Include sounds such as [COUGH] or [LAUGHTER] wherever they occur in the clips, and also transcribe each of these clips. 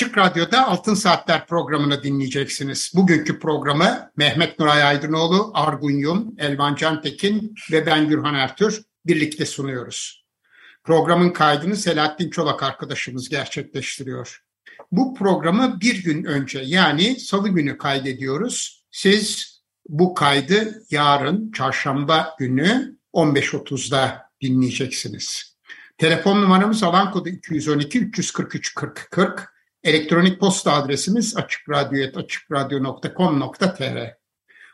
Açık Radyo'da Altın Saatler programını dinleyeceksiniz. Bugünkü programı Mehmet Nuray Aydınoğlu, Argun Yum, Elvan Cantekin ve ben Gürhan Ertür birlikte sunuyoruz. Programın kaydını Selahattin Çolak arkadaşımız gerçekleştiriyor. Bu programı bir gün önce yani salı günü kaydediyoruz. Siz bu kaydı yarın çarşamba günü 15.30'da dinleyeceksiniz. Telefon numaramız alan kodu 212 343 40 40. Elektronik posta adresimiz açıkradyo.com.tr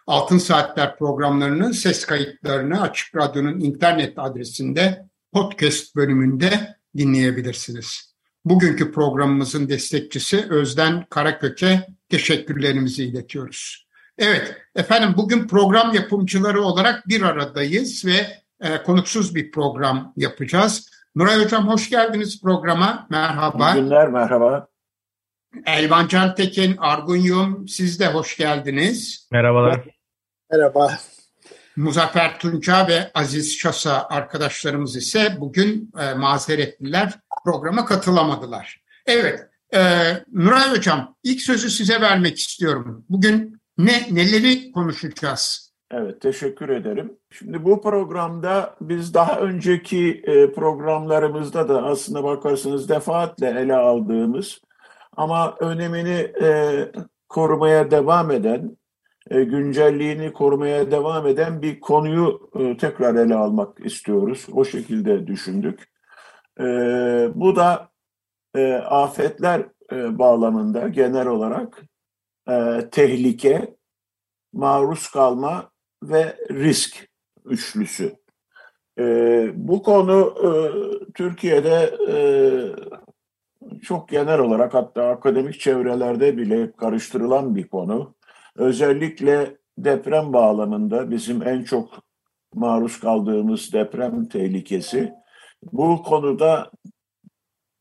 Altın Saatler programlarının ses kayıtlarını Açık Radyo'nun internet adresinde podcast bölümünde dinleyebilirsiniz. Bugünkü programımızın destekçisi Özden Karakök'e teşekkürlerimizi iletiyoruz. Evet efendim bugün program yapımcıları olarak bir aradayız ve e, konuksuz bir program yapacağız. Nuray Hocam hoş geldiniz programa. Merhaba. İyi günler, merhaba. Elvan Cantekin, Argun Yum siz de hoş geldiniz. Merhabalar. Merhaba. Muzaffer Tunca ve Aziz Şasa arkadaşlarımız ise bugün e, mazeretliler programa katılamadılar. Evet, e, Nuray Hocam ilk sözü size vermek istiyorum. Bugün ne neleri konuşacağız? Evet, teşekkür ederim. Şimdi bu programda biz daha önceki e, programlarımızda da aslında bakarsanız defaatle ele aldığımız ama önemini e, korumaya devam eden, e, güncelliğini korumaya devam eden bir konuyu e, tekrar ele almak istiyoruz. O şekilde düşündük. E, bu da e, afetler e, bağlamında genel olarak e, tehlike, maruz kalma ve risk üçlüsü. E, bu konu e, Türkiye'de e, çok genel olarak hatta akademik çevrelerde bile karıştırılan bir konu. Özellikle deprem bağlamında bizim en çok maruz kaldığımız deprem tehlikesi. Bu konuda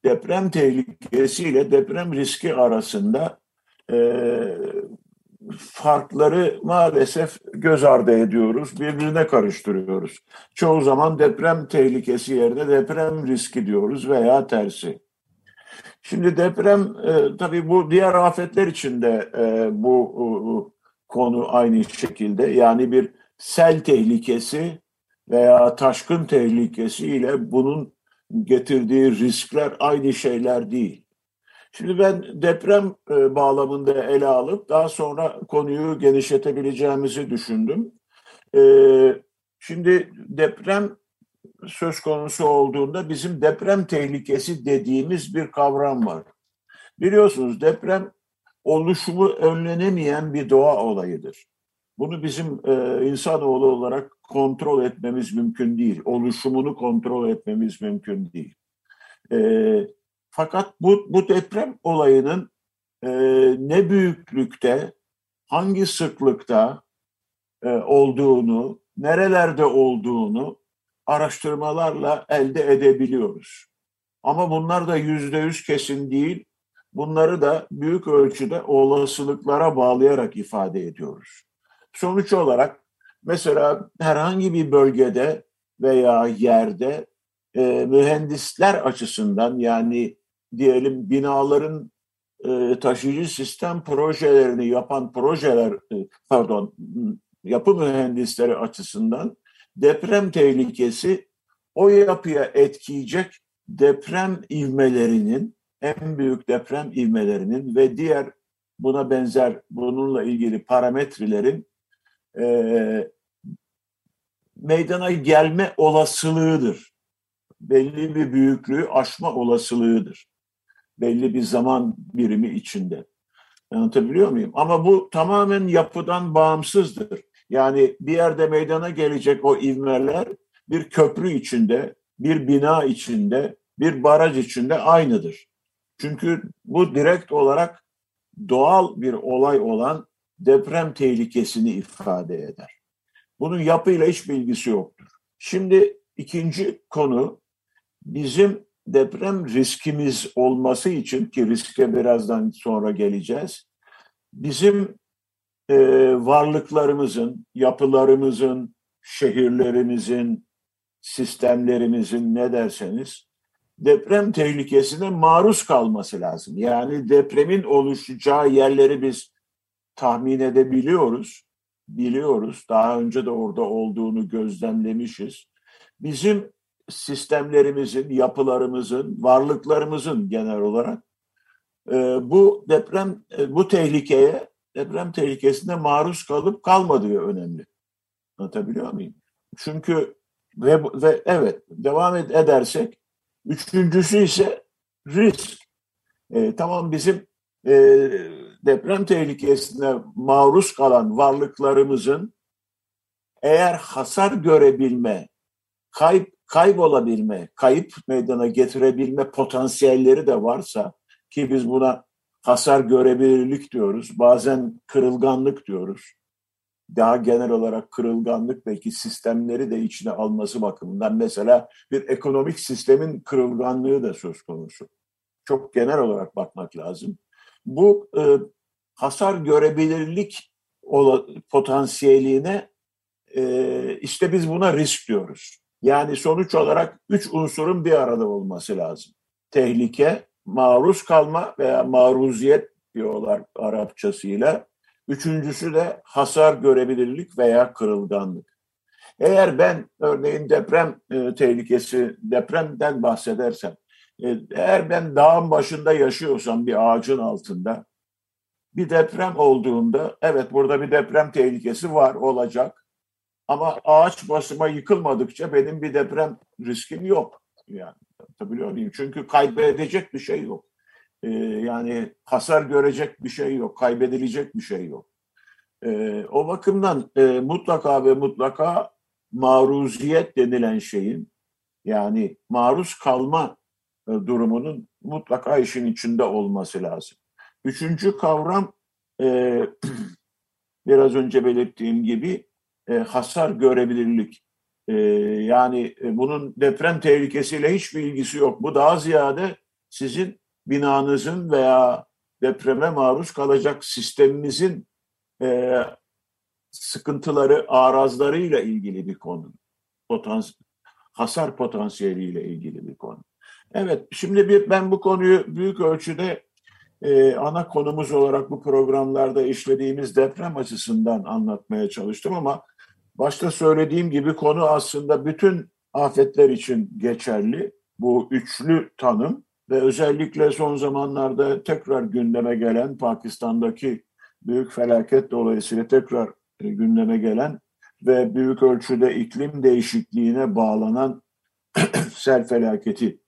deprem tehlikesi ile deprem riski arasında e, farkları maalesef göz ardı ediyoruz, birbirine karıştırıyoruz. Çoğu zaman deprem tehlikesi yerine deprem riski diyoruz veya tersi. Şimdi deprem e, tabii bu diğer afetler için de e, bu e, konu aynı şekilde. Yani bir sel tehlikesi veya taşkın tehlikesi ile bunun getirdiği riskler aynı şeyler değil. Şimdi ben deprem e, bağlamında ele alıp daha sonra konuyu genişletebileceğimizi düşündüm. E, şimdi deprem söz konusu olduğunda bizim deprem tehlikesi dediğimiz bir kavram var. Biliyorsunuz deprem oluşumu önlenemeyen bir doğa olayıdır. Bunu bizim e, insanoğlu olarak kontrol etmemiz mümkün değil. Oluşumunu kontrol etmemiz mümkün değil. E, fakat bu, bu deprem olayının e, ne büyüklükte, hangi sıklıkta e, olduğunu, nerelerde olduğunu araştırmalarla elde edebiliyoruz. Ama bunlar da yüzde yüz kesin değil. Bunları da büyük ölçüde olasılıklara bağlayarak ifade ediyoruz. Sonuç olarak mesela herhangi bir bölgede veya yerde e, mühendisler açısından yani diyelim binaların e, taşıyıcı sistem projelerini yapan projeler e, pardon yapı mühendisleri açısından deprem tehlikesi o yapıya etkileyecek deprem ivmelerinin, en büyük deprem ivmelerinin ve diğer buna benzer bununla ilgili parametrelerin e, meydana gelme olasılığıdır. Belli bir büyüklüğü aşma olasılığıdır. Belli bir zaman birimi içinde. Anlatabiliyor muyum? Ama bu tamamen yapıdan bağımsızdır. Yani bir yerde meydana gelecek o ivmeler bir köprü içinde, bir bina içinde, bir baraj içinde aynıdır. Çünkü bu direkt olarak doğal bir olay olan deprem tehlikesini ifade eder. Bunun yapıyla hiç bilgisi yoktur. Şimdi ikinci konu bizim deprem riskimiz olması için ki riske birazdan sonra geleceğiz. Bizim e, varlıklarımızın, yapılarımızın, şehirlerimizin, sistemlerimizin ne derseniz deprem tehlikesine maruz kalması lazım. Yani depremin oluşacağı yerleri biz tahmin edebiliyoruz, biliyoruz. Daha önce de orada olduğunu gözlemlemişiz. Bizim sistemlerimizin, yapılarımızın, varlıklarımızın genel olarak e, bu deprem, e, bu tehlikeye, deprem tehlikesine maruz kalıp kalmadığı önemli. Anlatabiliyor muyum? Çünkü ve, ve evet devam edersek üçüncüsü ise risk. E, tamam bizim e, deprem tehlikesine maruz kalan varlıklarımızın eğer hasar görebilme, kayıp kaybolabilme, kayıp meydana getirebilme potansiyelleri de varsa ki biz buna hasar görebilirlik diyoruz, bazen kırılganlık diyoruz. Daha genel olarak kırılganlık belki sistemleri de içine alması bakımından mesela bir ekonomik sistemin kırılganlığı da söz konusu. Çok genel olarak bakmak lazım. Bu e, hasar görebilirlik potansiyeline e, işte biz buna risk diyoruz. Yani sonuç olarak üç unsurun bir arada olması lazım. Tehlike, maruz kalma veya maruziyet diyorlar Arapçasıyla. Üçüncüsü de hasar görebilirlik veya kırılganlık. Eğer ben örneğin deprem e, tehlikesi, depremden bahsedersem, e, eğer ben dağın başında yaşıyorsam bir ağacın altında, bir deprem olduğunda, evet burada bir deprem tehlikesi var, olacak. Ama ağaç basıma yıkılmadıkça benim bir deprem riskim yok. Yani biliyor muyum? Çünkü kaybedecek bir şey yok. Ee, yani hasar görecek bir şey yok, kaybedilecek bir şey yok. Ee, o bakımdan e, mutlaka ve mutlaka maruziyet denilen şeyin yani maruz kalma e, durumunun mutlaka işin içinde olması lazım. Üçüncü kavram e, [CLEARS THROAT] biraz önce belirttiğim gibi e, hasar görebilirlik. E, yani e, bunun deprem tehlikesiyle hiçbir ilgisi yok. Bu daha ziyade sizin binanızın veya depreme maruz kalacak sisteminizin e, sıkıntıları, arazlarıyla ilgili bir konu. Potans hasar potansiyeliyle ilgili bir konu. Evet, şimdi bir, ben bu konuyu büyük ölçüde e, ana konumuz olarak bu programlarda işlediğimiz deprem açısından anlatmaya çalıştım ama Başta söylediğim gibi konu aslında bütün afetler için geçerli. Bu üçlü tanım ve özellikle son zamanlarda tekrar gündeme gelen Pakistan'daki büyük felaket dolayısıyla tekrar e, gündeme gelen ve büyük ölçüde iklim değişikliğine bağlanan [CLEARS THROAT] sel felaketi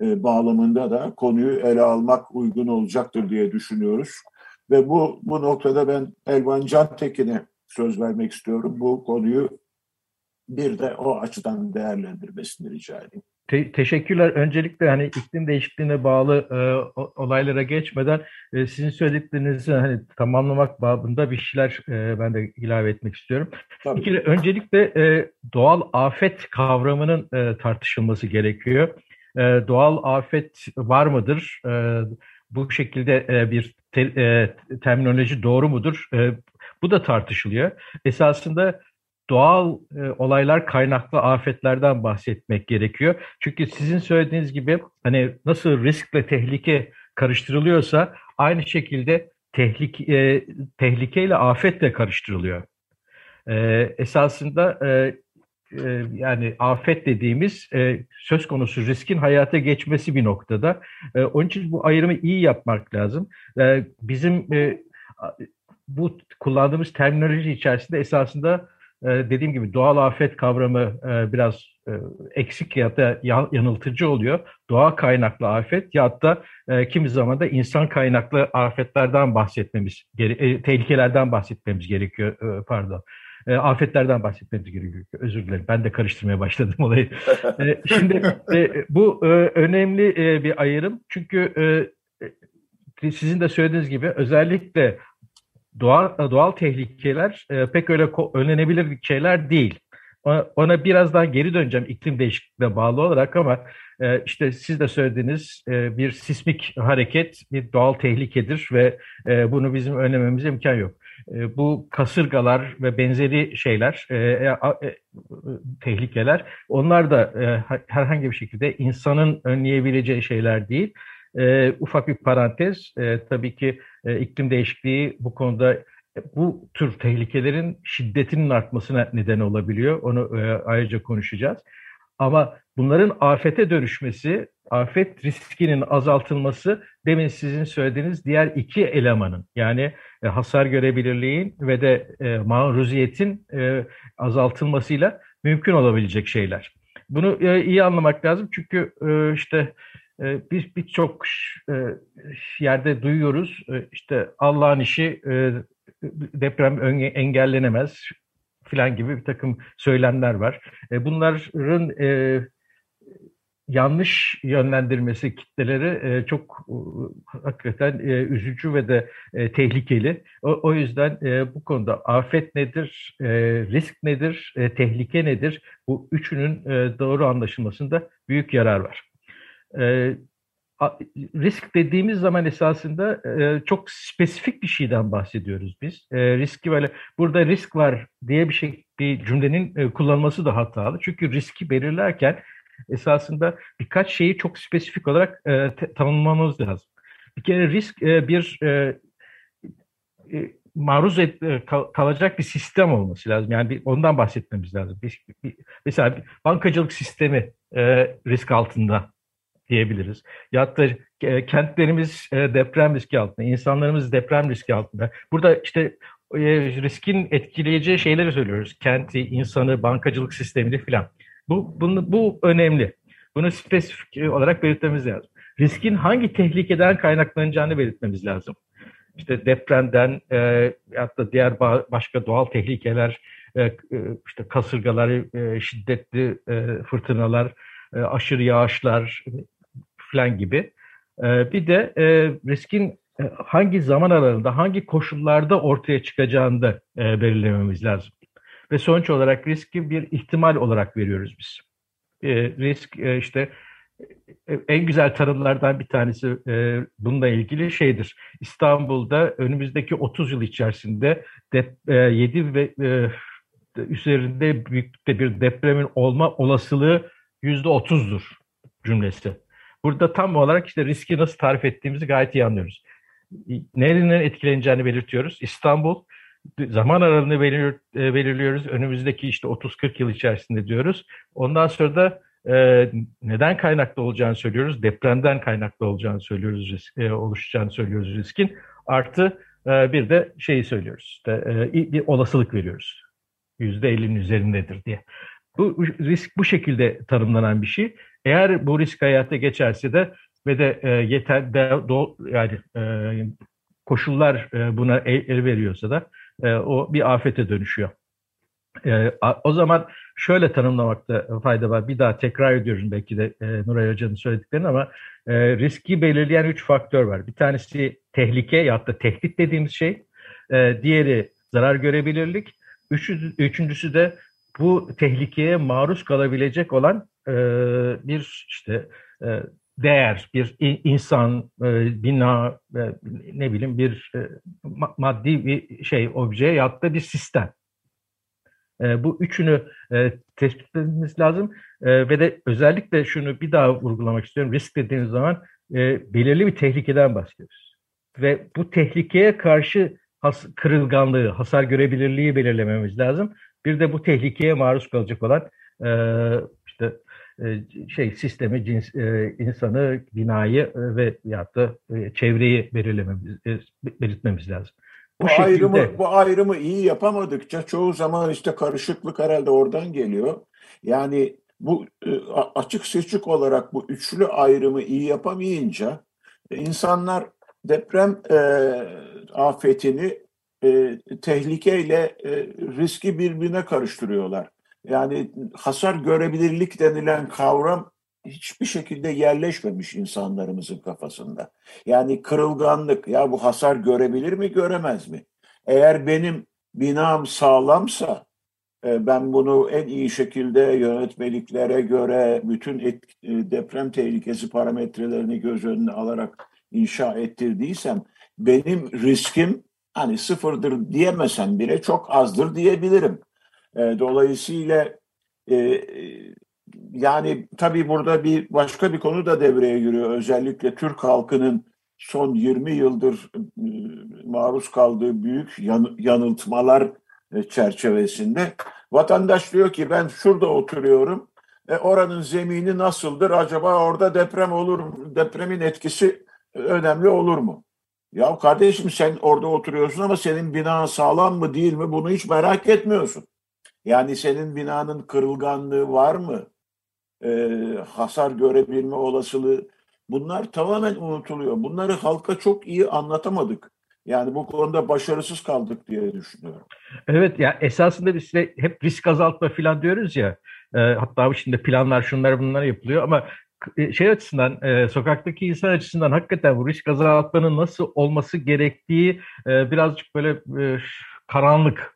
e, bağlamında da konuyu ele almak uygun olacaktır diye düşünüyoruz. Ve bu bu noktada ben Elvan Cantekin'e söz vermek istiyorum. Bu konuyu bir de o açıdan değerlendirmesini rica edeyim. Te- teşekkürler. Öncelikle hani iklim değişikliğine bağlı e, olaylara geçmeden e, sizin söylediklerinizi hani tamamlamak babında bir şeyler e, ben de ilave etmek istiyorum. Tabii. Kere öncelikle e, doğal afet kavramının e, tartışılması gerekiyor. E, doğal afet var mıdır? E, bu şekilde e, bir te, e, terminoloji doğru mudur? E, bu da tartışılıyor. Esasında doğal e, olaylar kaynaklı afetlerden bahsetmek gerekiyor. Çünkü sizin söylediğiniz gibi hani nasıl riskle tehlike karıştırılıyorsa aynı şekilde tehlike, e, tehlikeyle afet de karıştırılıyor. E, esasında e, e, yani afet dediğimiz e, söz konusu riskin hayata geçmesi bir noktada. E, onun için bu ayrımı iyi yapmak lazım. Bizim bu kullandığımız terminoloji içerisinde esasında e, dediğim gibi doğal afet kavramı e, biraz e, eksik ya da yanıltıcı oluyor. Doğa kaynaklı afet ya da kimi zaman da insan kaynaklı afetlerden bahsetmemiz, tehlikelerden bahsetmemiz gerekiyor pardon. e, afetlerden bahsetmemiz gerekiyor. Özür dilerim. Ben de karıştırmaya başladım [LAUGHS] olayı. e, şimdi e, bu e, önemli e, bir ayrım. Çünkü e, sizin de söylediğiniz gibi özellikle doğal doğal tehlikeler e, pek öyle önlenebilir şeyler değil. Ona, ona birazdan geri döneceğim iklim değişikliğine bağlı olarak ama e, işte siz de söylediğiniz e, bir sismik hareket bir doğal tehlikedir ve e, bunu bizim önlememize imkan yok. E, bu kasırgalar ve benzeri şeyler, e, e, e, tehlikeler onlar da e, herhangi bir şekilde insanın önleyebileceği şeyler değil. E, ufak bir parantez, e, tabii ki e, iklim değişikliği bu konuda bu tür tehlikelerin şiddetinin artmasına neden olabiliyor. Onu e, ayrıca konuşacağız. Ama bunların afete dönüşmesi, afet riskinin azaltılması demin sizin söylediğiniz diğer iki elemanın yani e, hasar görebilirliğin ve de e, maruziyetin e, azaltılmasıyla mümkün olabilecek şeyler. Bunu e, iyi anlamak lazım çünkü e, işte e, biz birçok e, yerde duyuyoruz e, işte Allah'ın işi e, deprem engellenemez filan gibi bir takım söylemler var. E, bunların yanlış yönlendirmesi kitleleri çok hakikaten üzücü ve de tehlikeli. O, yüzden bu konuda afet nedir, risk nedir, tehlike nedir? Bu üçünün doğru anlaşılmasında büyük yarar var. E, risk dediğimiz zaman esasında e, çok spesifik bir şeyden bahsediyoruz biz. E, riski böyle burada risk var diye bir şey bir cümlenin e, kullanılması da hatalı. Çünkü riski belirlerken esasında birkaç şeyi çok spesifik olarak e, tanımlamamız lazım. Bir kere risk e, bir e, e, maruz et, e, kal, kalacak bir sistem olması lazım. Yani bir, ondan bahsetmemiz lazım. Bir, bir, mesela bir bankacılık sistemi e, risk altında diyebiliriz. Ya da e, kentlerimiz e, deprem riski altında, insanlarımız deprem riski altında. Burada işte e, riskin etkileyeceği şeyleri söylüyoruz. Kenti, insanı, bankacılık sistemini filan. Bu, bunu, bu önemli. Bunu spesifik olarak belirtmemiz lazım. Riskin hangi tehlikeden kaynaklanacağını belirtmemiz lazım. İşte depremden e, hatta diğer başka doğal tehlikeler, e, işte kasırgalar, e, şiddetli e, fırtınalar, aşırı yağışlar, falan gibi. E, bir de e, riskin e, hangi zaman aralığında, hangi koşullarda ortaya çıkacağını da e, belirlememiz lazım. Ve sonuç olarak riski bir ihtimal olarak veriyoruz biz. Risk işte en güzel tanımlardan bir tanesi bununla ilgili şeydir. İstanbul'da önümüzdeki 30 yıl içerisinde de, e, 7 ve üzerinde büyüklükte bir depremin olma olasılığı yüzde 30'dur cümlesi. Burada tam olarak işte riski nasıl tarif ettiğimizi gayet iyi anlıyoruz. Nereden etkileneceğini belirtiyoruz. İstanbul zaman aralığını belir, e, belirliyoruz. Önümüzdeki işte 30-40 yıl içerisinde diyoruz. Ondan sonra da e, neden kaynaklı olacağını söylüyoruz. Depremden kaynaklı olacağını söylüyoruz, risk, e, oluşacağını söylüyoruz riskin. Artı e, bir de şeyi söylüyoruz. İşte, e, bir olasılık veriyoruz. %50'nin üzerindedir diye. Bu risk bu şekilde tanımlanan bir şey. Eğer bu risk hayata geçerse de ve de e, yeter de, do, yani e, koşullar e, buna el, el veriyorsa da e, o bir afete dönüşüyor. E, o zaman şöyle tanımlamakta fayda var. Bir daha tekrar ediyorum belki de e, Nuray Hoca'nın söylediklerini ama e, riski belirleyen üç faktör var. Bir tanesi tehlike ya da tehdit dediğimiz şey. E, diğeri zarar görebilirlik. Üçü, üçüncüsü de bu tehlikeye maruz kalabilecek olan e, bir işte e, değer, bir insan, e, bina, ne bileyim bir maddi bir şey, obje ya da bir sistem. Bu üçünü tespit etmemiz lazım ve de özellikle şunu bir daha vurgulamak istiyorum. Risk dediğimiz zaman belirli bir tehlikeden bahsediyoruz. Ve bu tehlikeye karşı kırılganlığı, hasar görebilirliği belirlememiz lazım. Bir de bu tehlikeye maruz kalacak olan işte şey sistemi, cins, e, insanı, binayı e, ve ya da e, çevreyi belirlememiz, e, belirtmemiz lazım. Bu, bu şekilde, ayrımı bu ayrımı iyi yapamadıkça çoğu zaman işte karışıklık herhalde oradan geliyor. Yani bu e, açık seçik olarak bu üçlü ayrımı iyi yapamayınca insanlar deprem e, afetini e, tehlikeyle e, riski birbirine karıştırıyorlar. Yani hasar görebilirlik denilen kavram hiçbir şekilde yerleşmemiş insanlarımızın kafasında. Yani kırılganlık, ya bu hasar görebilir mi, göremez mi? Eğer benim binam sağlamsa, e, ben bunu en iyi şekilde yönetmeliklere göre bütün et, e, deprem tehlikesi parametrelerini göz önüne alarak inşa ettirdiysem, benim riskim hani sıfırdır diyemesem bile çok azdır diyebilirim. E, dolayısıyla yani tabii burada bir başka bir konu da devreye giriyor. Özellikle Türk halkının son 20 yıldır maruz kaldığı büyük yanıltmalar çerçevesinde vatandaş diyor ki ben şurada oturuyorum. E, oranın zemini nasıldır? Acaba orada deprem olur? Depremin etkisi önemli olur mu? Ya kardeşim sen orada oturuyorsun ama senin binan sağlam mı değil mi bunu hiç merak etmiyorsun. Yani senin binanın kırılganlığı var mı? Ee, hasar görebilme olasılığı bunlar tamamen unutuluyor. Bunları halka çok iyi anlatamadık. Yani bu konuda başarısız kaldık diye düşünüyorum. Evet ya esasında biz de hep risk azaltma falan diyoruz ya. E, hatta şimdi planlar şunlar bunlar yapılıyor ama e, şey açısından, e, sokaktaki insan açısından hakikaten bu risk azaltmanın nasıl olması gerektiği e, birazcık böyle e, karanlık e,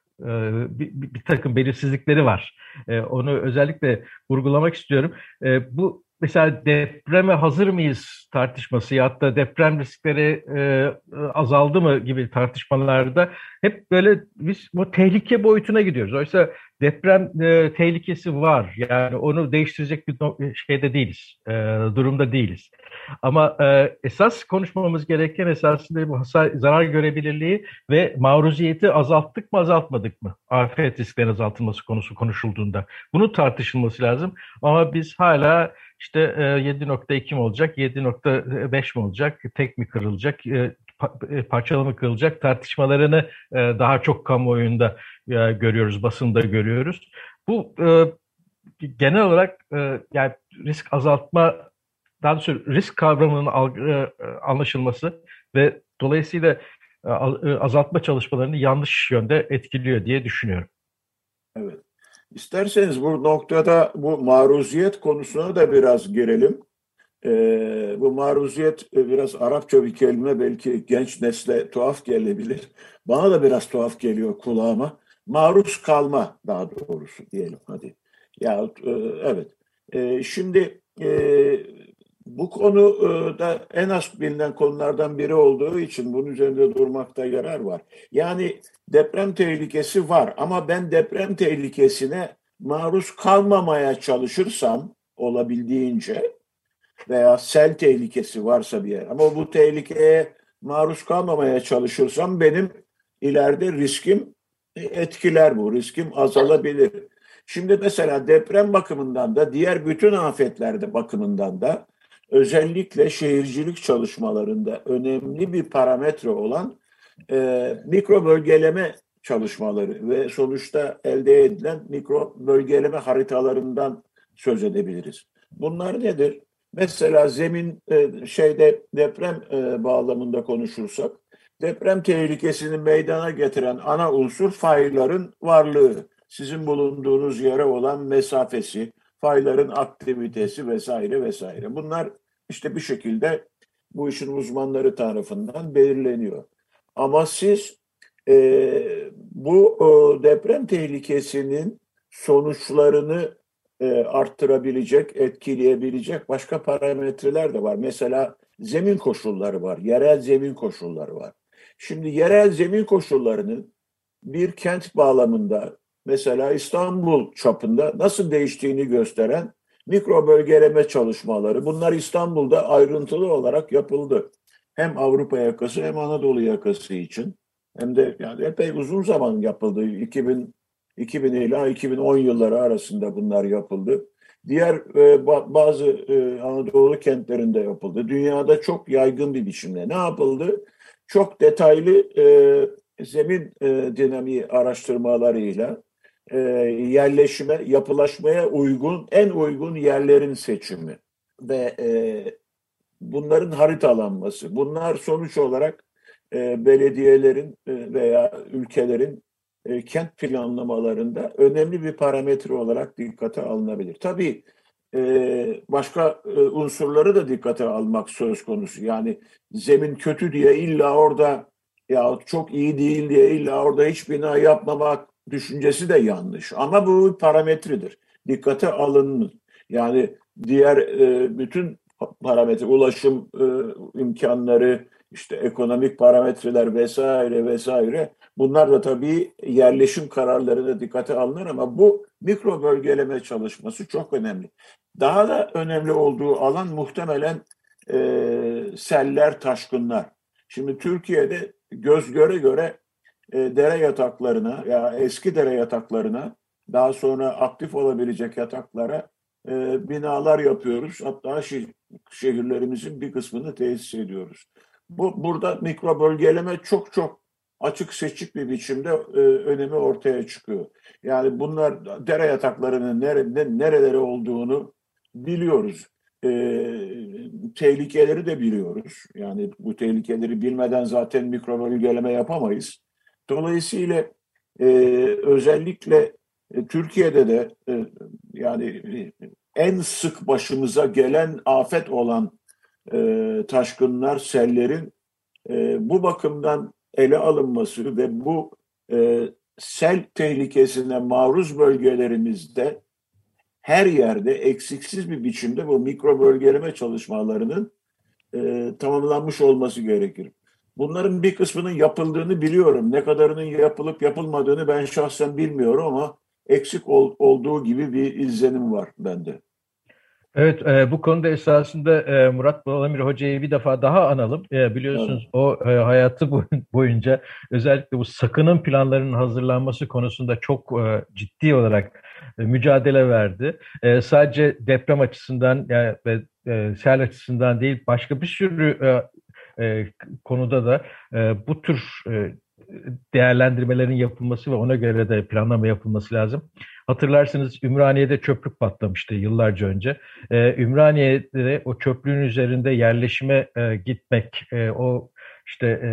bir, bir, bir takım belirsizlikleri var. E, onu özellikle vurgulamak istiyorum. E, bu mesela depreme hazır mıyız tartışması ya da deprem riskleri e, azaldı mı gibi tartışmalarda hep böyle biz bu tehlike boyutuna gidiyoruz. Oysa deprem e, tehlikesi var. Yani onu değiştirecek bir şeyde değiliz, e, durumda değiliz. Ama e, esas konuşmamız gereken esasında bu hasar, zarar görebilirliği ve maruziyeti azalttık mı azaltmadık mı? Afet risklerinin azaltılması konusu konuşulduğunda. Bunu tartışılması lazım. Ama biz hala işte 7.2 mi olacak, 7.5 mi olacak, tek mi kırılacak, e, e, parçalı mı kırılacak tartışmalarını e, daha çok kamuoyunda görüyoruz, basında görüyoruz. Bu genel olarak yani risk azaltma, daha doğrusu risk kavramının anlaşılması ve dolayısıyla azaltma çalışmalarını yanlış yönde etkiliyor diye düşünüyorum. Evet. İsterseniz bu noktada bu maruziyet konusuna da biraz girelim. Ee, bu maruziyet e, biraz Arapça bir kelime belki genç nesle tuhaf gelebilir. Bana da biraz tuhaf geliyor kulağıma. Maruz kalma daha doğrusu diyelim hadi. Ya e, evet. E, şimdi e, bu konu e, da en az bilinen konulardan biri olduğu için bunun üzerinde durmakta yarar var. Yani deprem tehlikesi var ama ben deprem tehlikesine maruz kalmamaya çalışırsam olabildiğince veya sel tehlikesi varsa bir yer ama bu tehlikeye maruz kalmamaya çalışırsam benim ileride riskim etkiler bu. Riskim azalabilir. Şimdi mesela deprem bakımından da diğer bütün afetlerde bakımından da özellikle şehircilik çalışmalarında önemli bir parametre olan e, mikro bölgeleme çalışmaları ve sonuçta elde edilen mikro bölgeleme haritalarından söz edebiliriz. Bunlar nedir? Mesela zemin e, şeyde deprem e, bağlamında konuşursak deprem tehlikesini meydana getiren ana unsur fayların varlığı, sizin bulunduğunuz yere olan mesafesi, fayların aktivitesi vesaire vesaire. Bunlar işte bir şekilde bu işin uzmanları tarafından belirleniyor. Ama siz e, bu e, deprem tehlikesinin sonuçlarını e, arttırabilecek, etkileyebilecek başka parametreler de var. Mesela zemin koşulları var, yerel zemin koşulları var. Şimdi yerel zemin koşullarının bir kent bağlamında mesela İstanbul çapında nasıl değiştiğini gösteren mikro bölgeleme çalışmaları. Bunlar İstanbul'da ayrıntılı olarak yapıldı. Hem Avrupa yakası hem Anadolu yakası için. Hem de yani epey uzun zaman yapıldı. 2000 2000 ila 2010 yılları arasında bunlar yapıldı. Diğer e, bazı e, Anadolu kentlerinde yapıldı. Dünyada çok yaygın bir biçimde. Ne yapıldı? Çok detaylı e, zemin e, dinamiği araştırmalarıyla e, yerleşime, yapılaşmaya uygun, en uygun yerlerin seçimi ve e, bunların haritalanması. Bunlar sonuç olarak e, belediyelerin e, veya ülkelerin e, kent planlamalarında önemli bir parametre olarak dikkate alınabilir. Tabii e, başka e, unsurları da dikkate almak söz konusu. Yani zemin kötü diye illa orada ya çok iyi değil diye illa orada hiç bina yapmamak düşüncesi de yanlış. Ama bu parametredir. Dikkate alınır. Yani diğer e, bütün parametre, ulaşım e, imkanları, işte ekonomik parametreler vesaire vesaire bunlar da tabii yerleşim kararlarına dikkate alınır ama bu mikro bölgeleme çalışması çok önemli. Daha da önemli olduğu alan muhtemelen e, seller, taşkınlar. Şimdi Türkiye'de göz göre göre e, dere yataklarına ya eski dere yataklarına daha sonra aktif olabilecek yataklara e, binalar yapıyoruz. Hatta şeh şehirlerimizin bir kısmını tesis ediyoruz. Bu burada mikro bölgeleme çok çok açık seçik bir biçimde e, önemi ortaya çıkıyor. Yani bunlar dere yataklarının nerede, nereleri olduğunu biliyoruz. E, tehlikeleri de biliyoruz. Yani bu tehlikeleri bilmeden zaten mikro bölgeleme yapamayız. Dolayısıyla e, özellikle e, Türkiye'de de e, yani e, en sık başımıza gelen afet olan e, taşkınlar, sellerin e, bu bakımdan ele alınması ve bu e, sel tehlikesine maruz bölgelerimizde her yerde eksiksiz bir biçimde bu mikro bölgeleme çalışmalarının e, tamamlanmış olması gerekir. Bunların bir kısmının yapıldığını biliyorum. Ne kadarının yapılıp yapılmadığını ben şahsen bilmiyorum ama eksik ol, olduğu gibi bir izlenim var bende. Evet, e, bu konuda esasında e, Murat Balamir Hoca'yı bir defa daha analım. E, biliyorsunuz evet. o e, hayatı [LAUGHS] boyunca özellikle bu sakının planlarının hazırlanması konusunda çok e, ciddi olarak e, mücadele verdi. E, sadece deprem açısından yani, ve e, sel açısından değil, başka bir sürü e, e, konuda da e, bu tür e, değerlendirmelerin yapılması ve ona göre de planlama yapılması lazım. Hatırlarsınız Ümraniye'de çöplük patlamıştı yıllarca önce. Ee, Ümraniye'de o çöplüğün üzerinde yerleşime e, gitmek, e, o işte e,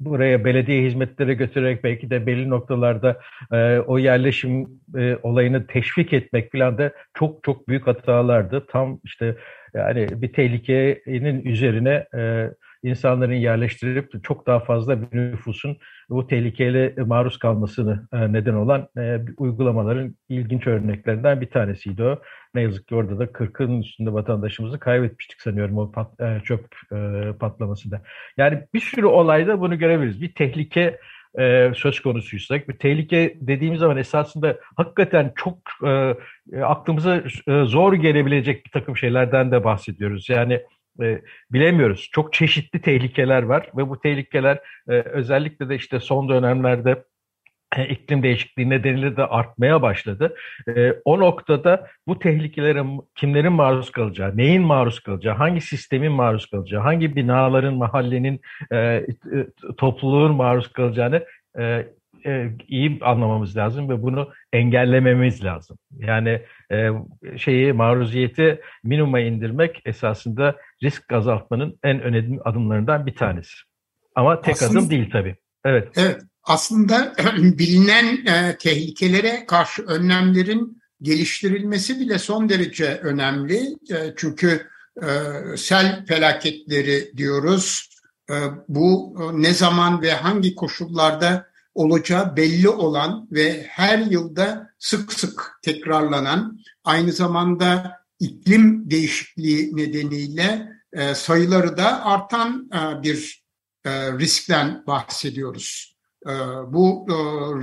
buraya belediye hizmetleri götürerek belki de belli noktalarda e, o yerleşim e, olayını teşvik etmek falan da çok çok büyük hatalardı. Tam işte yani bir tehlikenin üzerine e, insanların yerleştirilip çok daha fazla bir nüfusun bu tehlikeli maruz kalmasını e, neden olan e, uygulamaların ilginç örneklerinden bir tanesiydi o. Ne yazık ki orada da 40'ın üstünde vatandaşımızı kaybetmiştik sanıyorum o pat, e, çöp patlamasında. Yani bir sürü olayda bunu görebiliriz. Bir tehlike söz konusuysak, bir tehlike dediğimiz zaman esasında hakikaten çok e, aklımıza zor gelebilecek bir takım şeylerden de bahsediyoruz. Yani e, bilemiyoruz. Çok çeşitli tehlikeler var ve bu tehlikeler e, özellikle de işte son dönemlerde e, iklim değişikliği nedeniyle de artmaya başladı. E, o noktada bu tehlikelere kimlerin maruz kalacağı, neyin maruz kalacağı, hangi sistemin maruz kalacağı, hangi binaların, mahallenin, e, e, topluluğun maruz kalacağını e, e, iyi anlamamız lazım ve bunu engellememiz lazım. Yani e, şeyi maruziyeti minimuma indirmek esasında risk azaltmanın en önemli adımlarından bir tanesi. Ama tek aslında, adım değil tabii. Evet. Evet. Aslında [CLEARS THROAT] bilinen e, tehlikelere karşı önlemlerin geliştirilmesi bile son derece önemli. E, çünkü e, sel felaketleri diyoruz. E, bu e, ne zaman ve hangi koşullarda olacağı belli olan ve her yılda sık sık tekrarlanan aynı zamanda iklim değişikliği nedeniyle e, sayıları da artan e, bir e, riskten bahsediyoruz. E, bu e,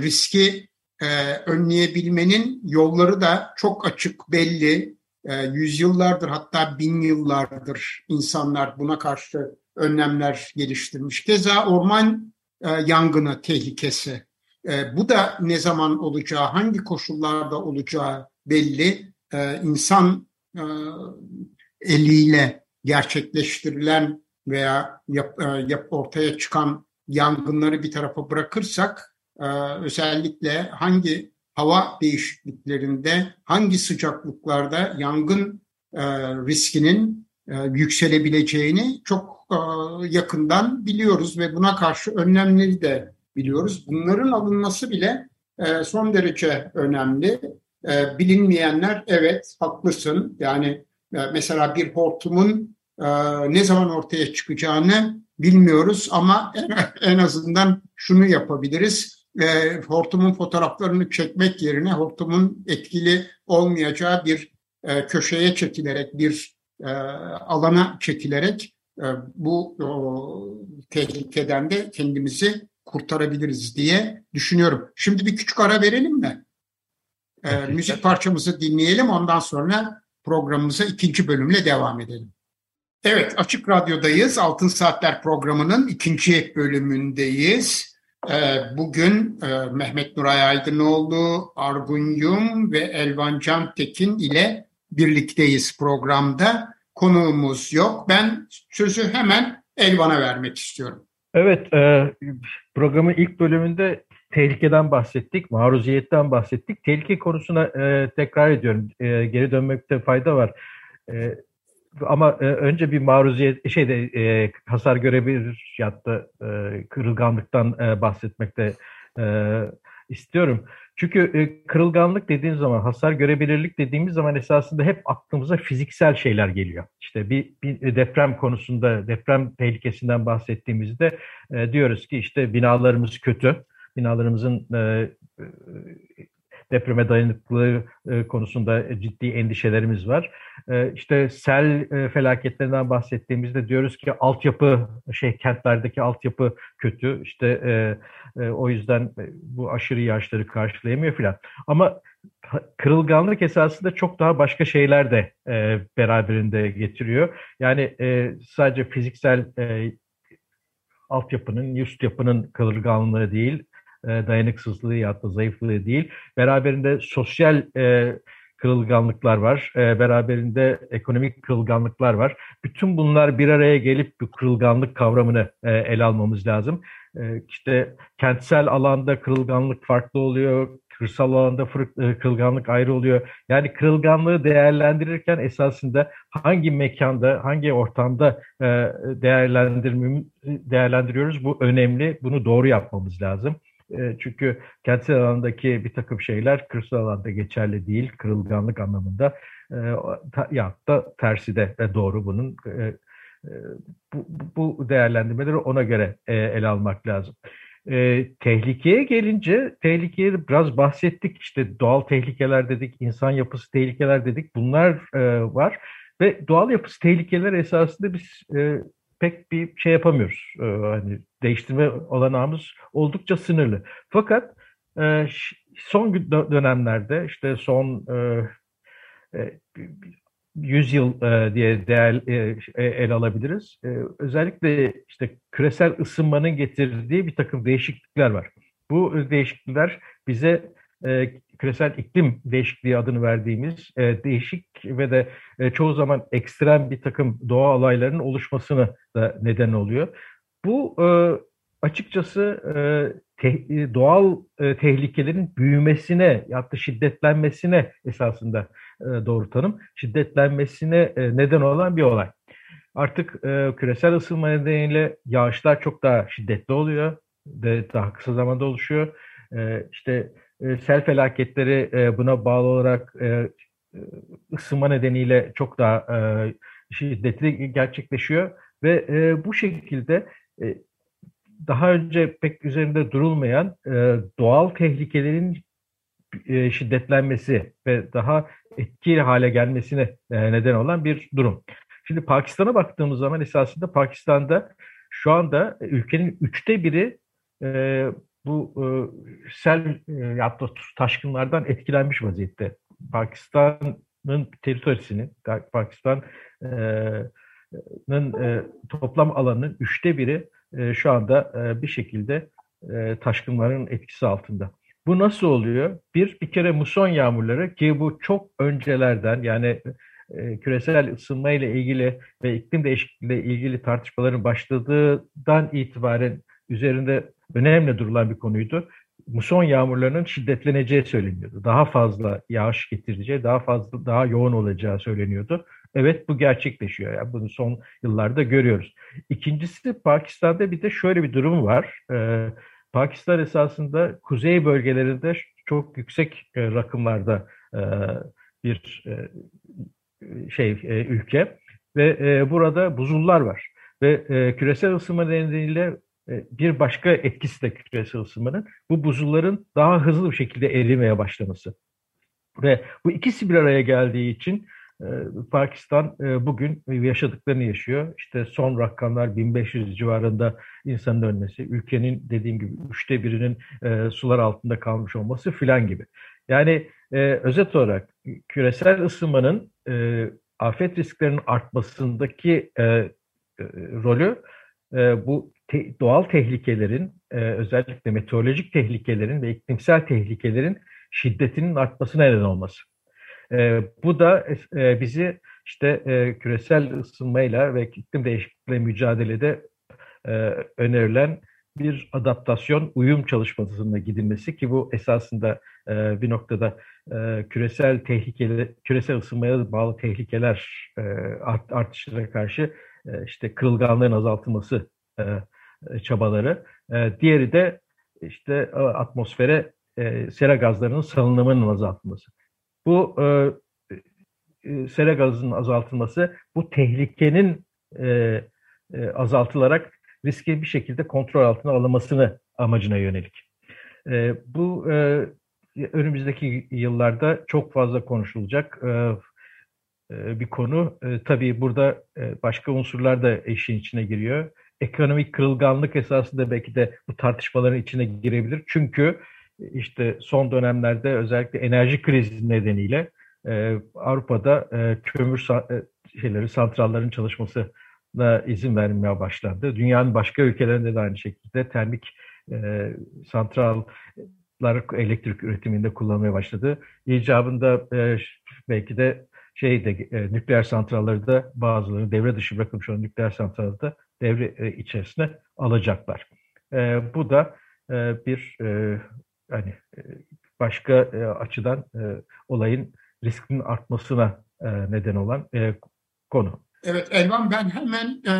riski e, önleyebilmenin yolları da çok açık belli. E, yüzyıllardır hatta bin yıllardır insanlar buna karşı önlemler geliştirmiş. Keza orman yangını tehlikesi. E, bu da ne zaman olacağı, hangi koşullarda olacağı belli. E, insan eliyle gerçekleştirilen veya yap, yap ortaya çıkan yangınları bir tarafa bırakırsak özellikle hangi hava değişikliklerinde hangi sıcaklıklarda yangın riskinin yükselebileceğini çok yakından biliyoruz ve buna karşı önlemleri de biliyoruz. Bunların alınması bile son derece önemli. Bilinmeyenler evet haklısın yani mesela bir hortumun ne zaman ortaya çıkacağını bilmiyoruz ama en [LAUGHS] azından şunu yapabiliriz. Hortumun fotoğraflarını çekmek yerine hortumun etkili olmayacağı bir köşeye çekilerek bir alana çekilerek bu tehlikeden de kendimizi kurtarabiliriz diye düşünüyorum. Şimdi bir küçük ara verelim mi? E, müzik parçamızı dinleyelim ondan sonra programımıza ikinci bölümle devam edelim. Evet Açık Radyo'dayız. Altın Saatler programının ikinci bölümündeyiz. Bugün Mehmet Nuray Aydınoğlu, Argun Yum ve Elvan Can Tekin ile birlikteyiz programda. Konuğumuz yok. Ben sözü hemen Elvan'a vermek istiyorum. Evet, e, programın ilk bölümünde tehlikeden bahsettik, maruziyetten bahsettik. Tehlike konusuna e, tekrar ediyorum, e, geri dönmekte fayda var. E, ama e, önce bir maruziyet, şeyde e, hasar görebilir ya da e, kırılganlıktan e, bahsetmekte e, istiyorum. Çünkü e, kırılganlık dediğimiz zaman, hasar görebilirlik dediğimiz zaman esasında hep aklımıza fiziksel şeyler geliyor. İşte bir, bir deprem konusunda, deprem tehlikesinden bahsettiğimizde e, diyoruz ki işte binalarımız kötü, binalarımızın e, depreme dayanıklılığı e, konusunda ciddi endişelerimiz var. E, işte sel e, felaketlerinden bahsettiğimizde diyoruz ki altyapı, şey kentlerdeki altyapı kötü. İşte o yüzden bu aşırı yağışları karşılayamıyor filan. Ama kırılganlık esasında çok daha başka şeyler de beraberinde getiriyor. Yani sadece fiziksel altyapının, üst yapının kırılganlığı değil, e, dayanıksızlığı ya da zayıflığı değil. Beraberinde sosyal e, kırılganlıklar var. E, beraberinde ekonomik kırılganlıklar var. Bütün bunlar bir araya gelip bu kırılganlık kavramını e, ele almamız lazım. E, işte kentsel alanda kırılganlık farklı oluyor. Kırsal alanda e, kırılganlık ayrı oluyor. Yani kırılganlığı değerlendirirken esasında hangi mekanda, hangi ortamda e, değerlendiriyoruz bu önemli. Bunu doğru yapmamız lazım. E, çünkü kentsel alandaki bir takım şeyler kırsal alanda geçerli değil, kırılganlık anlamında. E, ya da tersi de doğru bunun. E, bu, değerlendirmeleri ona göre ele almak lazım. E, tehlikeye gelince tehlikeye biraz bahsettik işte doğal tehlikeler dedik, insan yapısı tehlikeler dedik bunlar e, var ve doğal yapısı tehlikeler esasında biz e, pek bir şey yapamıyoruz. E, hani değiştirme olanağımız oldukça sınırlı. Fakat e, son dönemlerde işte son e, 100 e, yıl e, diye değer e, e, el alabiliriz. E, özellikle işte küresel ısınmanın getirdiği bir takım değişiklikler var. Bu değişiklikler bize e, küresel iklim değişikliği adını verdiğimiz e, değişik ve de e, çoğu zaman ekstrem bir takım doğa olaylarının oluşmasını da neden oluyor. Bu e, açıkçası e, te, e, doğal e, tehlikelerin büyümesine da şiddetlenmesine esasında e, doğru tanım. Şiddetlenmesine e, neden olan bir olay. Artık e, küresel ısınma nedeniyle yağışlar çok daha şiddetli oluyor ve daha kısa zamanda oluşuyor. E, işte sel felaketleri e, buna bağlı olarak e, ısınma nedeniyle çok daha e, şiddetli gerçekleşiyor ve e, bu şekilde e, daha önce pek üzerinde durulmayan e, doğal tehlikelerin e, şiddetlenmesi ve daha etkili hale gelmesine e, neden olan bir durum. Şimdi Pakistan'a baktığımız zaman esasında Pakistan'da şu anda ülkenin üçte biri e, bu e, sel e, ya da taşkınlardan etkilenmiş vaziyette. Pakistan'ın teritorisinin, Pakistan'ın e, toplam alanının üçte biri e, şu anda e, bir şekilde e, taşkınların etkisi altında. Bu nasıl oluyor? Bir, bir kere muson yağmurları ki bu çok öncelerden yani e, küresel ısınma ile ilgili ve iklim değişikliği ile ilgili tartışmaların başladığından itibaren üzerinde önemli durulan bir konuydu. Muson yağmurlarının şiddetleneceği söyleniyordu. Daha fazla yağış getireceği, daha fazla daha yoğun olacağı söyleniyordu. Evet bu gerçekleşiyor. Yani bunu son yıllarda görüyoruz. İkincisi Pakistan'da bir de şöyle bir durum var. Ee, Pakistan esasında kuzey bölgelerinde çok yüksek e, rakımlarda e, bir e, şey e, ülke ve e, burada buzullar var ve e, küresel ısınma nedeniyle bir başka etkisi de küresel ısınmanın bu buzulların daha hızlı bir şekilde erimeye başlaması. Ve bu ikisi bir araya geldiği için e, Pakistan e, bugün yaşadıklarını yaşıyor. İşte son rakamlar 1500 civarında insanın ölmesi, ülkenin dediğim gibi üçte birinin sular altında kalmış olması filan gibi. Yani özet olarak küresel ısınmanın afet risklerinin artmasındaki rolü bu te, doğal tehlikelerin, e, özellikle meteorolojik tehlikelerin ve iklimsel tehlikelerin şiddetinin artmasına neden olması. E, bu da e, bizi işte e, küresel ısınmayla ve iklim değişikliğiyle mücadelede e, önerilen bir adaptasyon, uyum çalışmasına gidilmesi ki bu esasında e, bir noktada e, küresel tehlikeli, küresel ısınmaya bağlı tehlikeler e, art, artışına karşı e, işte kırılganlığın azaltılması e, çabaları. E, diğeri de işte e, atmosfere sera gazlarının salınımının azaltılması. Bu sera gazının azaltılması bu tehlikenin azaltılarak riski bir şekilde kontrol altına alınmasını amacına yönelik. Bu önümüzdeki yıllarda çok fazla konuşulacak bir konu. Tabii burada başka unsurlar da işin içine giriyor ekonomik kırılganlık esasında belki de bu tartışmaların içine girebilir. Çünkü işte son dönemlerde özellikle enerji krizi nedeniyle e, Avrupa'da e, kömür e, şeyleri, santrallerin çalışmasına izin vermeye başlandı. Dünyanın başka ülkelerinde de aynı şekilde termik e, santrallar elektrik üretiminde kullanmaya başladı. İcabında e, belki de şeyde e, nükleer santralları da bazıları devre dışı bırakılmış olan nükleer santralları da devre içerisine alacaklar. E, bu da e, bir e, hani başka açıdan olayın riskinin artmasına neden olan konu. Evet Elvan ben hemen e,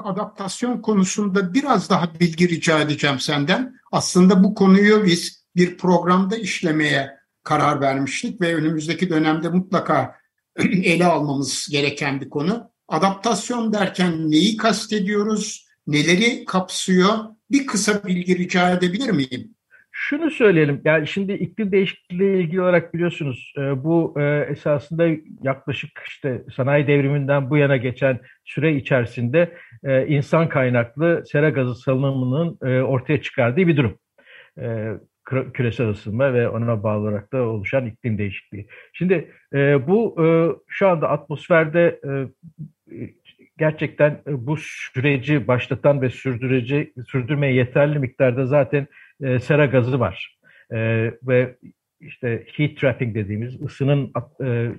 adaptasyon konusunda biraz daha bilgi rica edeceğim senden. Aslında bu konuyu biz bir programda işlemeye karar vermiştik ve önümüzdeki dönemde mutlaka [CLEARS THROAT] ele almamız gereken bir konu. Adaptasyon derken neyi kastediyoruz, neleri kapsıyor? Bir kısa bilgi rica edebilir miyim? Şunu söyleyelim, yani şimdi iklim değişikliği ilgili olarak biliyorsunuz e, bu e, esasında yaklaşık işte sanayi devriminden bu yana geçen süre içerisinde e, insan kaynaklı sera gazı salınımının ortaya çıkardığı bir durum küresel ısınma ve ona bağlı olarak da oluşan iklim değişikliği. Şimdi bu şu anda atmosferde gerçekten e, bu süreci başlatan ve sürdüreci sürdürmeye yeterli miktarda zaten e, sera gazı var. E, ve işte heat trapping dediğimiz ısının e,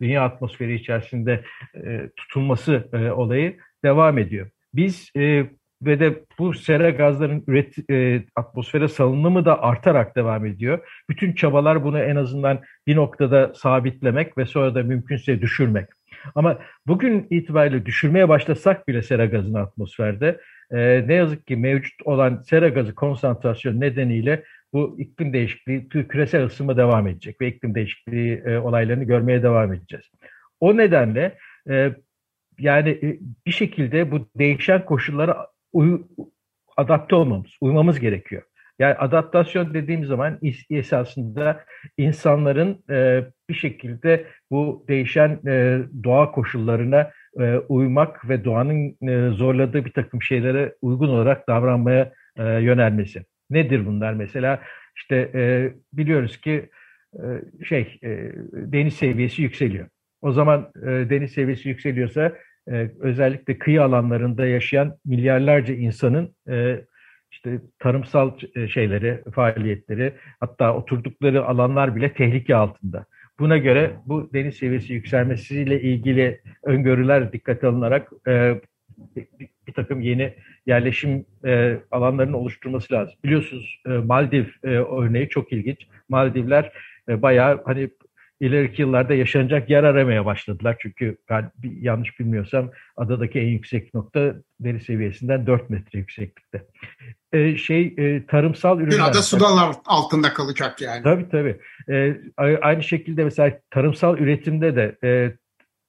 dünya atmosferi içerisinde e, tutulması e, olayı devam ediyor. Biz e, ve de bu sera gazların üret, e, atmosfere salınımı da artarak devam ediyor. Bütün çabalar bunu en azından bir noktada sabitlemek ve sonra da mümkünse düşürmek. Ama bugün itibariyle düşürmeye başlasak bile sera gazını atmosferde e, ne yazık ki mevcut olan sera gazı konsantrasyon nedeniyle bu iklim değişikliği, küresel ısınma devam edecek ve iklim değişikliği e, olaylarını görmeye devam edeceğiz. O nedenle e, yani e, bir şekilde bu değişen koşullara uy, adapte olmamız, uymamız gerekiyor. Yani adaptasyon dediğim zaman esasında insanların e, bir şekilde bu değişen e, doğa koşullarına e, uymak ve doğanın e, zorladığı bir takım şeylere uygun olarak davranmaya e, yönelmesi. Nedir bunlar mesela? İşte e, biliyoruz ki e, şey e, deniz seviyesi yükseliyor. O zaman e, deniz seviyesi yükseliyorsa e, özellikle kıyı alanlarında yaşayan milyarlarca insanın e, işte tarımsal e, şeyleri, faaliyetleri, hatta oturdukları alanlar bile tehlike altında. Buna göre bu deniz seviyesi yükselmesiyle ilgili öngörüler dikkate alınarak e, bir, takım yeni yerleşim e, alanlarının oluşturması lazım. Biliyorsunuz e, Maldiv e, örneği çok ilginç. Maldivler e, bayağı hani ileriki yıllarda yaşanacak yer aramaya başladılar. Çünkü ben yanlış bilmiyorsam adadaki en yüksek nokta deri seviyesinden 4 metre yükseklikte. Ee, şey e, tarımsal ürünler. Dünyada sular altında kalacak yani. Tabii tabii. Ee, aynı şekilde mesela tarımsal üretimde de e,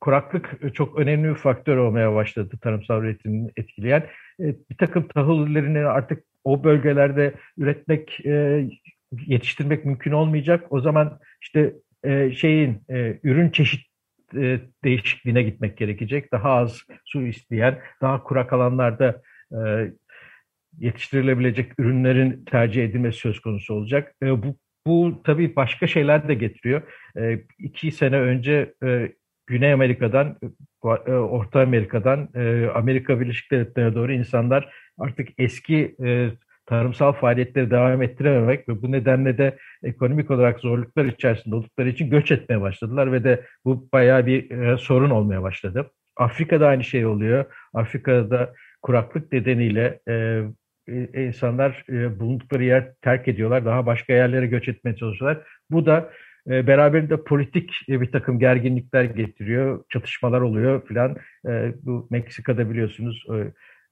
kuraklık çok önemli bir faktör olmaya başladı tarımsal üretimini etkileyen. E, bir takım tahıllerini artık o bölgelerde üretmek, e, yetiştirmek mümkün olmayacak. O zaman işte e, şeyin e, ürün çeşit e, değişikliğine gitmek gerekecek. Daha az su isteyen, daha kurak alanlarda e, yetiştirilebilecek ürünlerin tercih edilmesi söz konusu olacak. E, bu, bu tabii başka şeyler de getiriyor. E, iki sene önce e, Güney Amerika'dan, e, Orta Amerika'dan e, Amerika Birleşik Devletleri'ne doğru insanlar artık eski e, tarımsal faaliyetleri devam ettirememek ve bu nedenle de ekonomik olarak zorluklar içerisinde oldukları için göç etmeye başladılar ve de bu bayağı bir e, sorun olmaya başladı. Afrika'da aynı şey oluyor. Afrika'da kuraklık nedeniyle e, e insanlar e, bulundukları yer terk ediyorlar. Daha başka yerlere göç etmeye çalışıyorlar. Bu da e, beraberinde politik e, bir takım gerginlikler getiriyor. Çatışmalar oluyor filan. E, bu Meksika'da biliyorsunuz e,